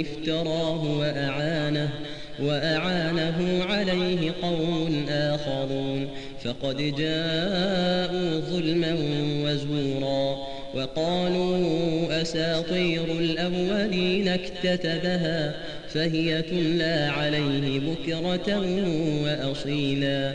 إفك افتراه وأعانه وأعانه عليه قوم آخرون. فقد جاءوا ظلما وزورا وقالوا أساطير الأولين اكتتبها فهي تملى عليه بكرة وأصيلا.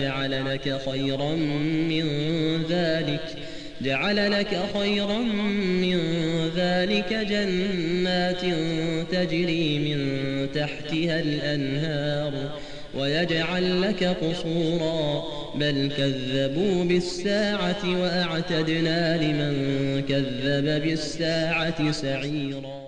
جعل لك خيرا من ذلك جعل لك خيرا من ذلك جنات تجري من تحتها الأنهار ويجعل لك قصورا بل كذبوا بالساعة وأعتدنا لمن كذب بالساعة سعيرا.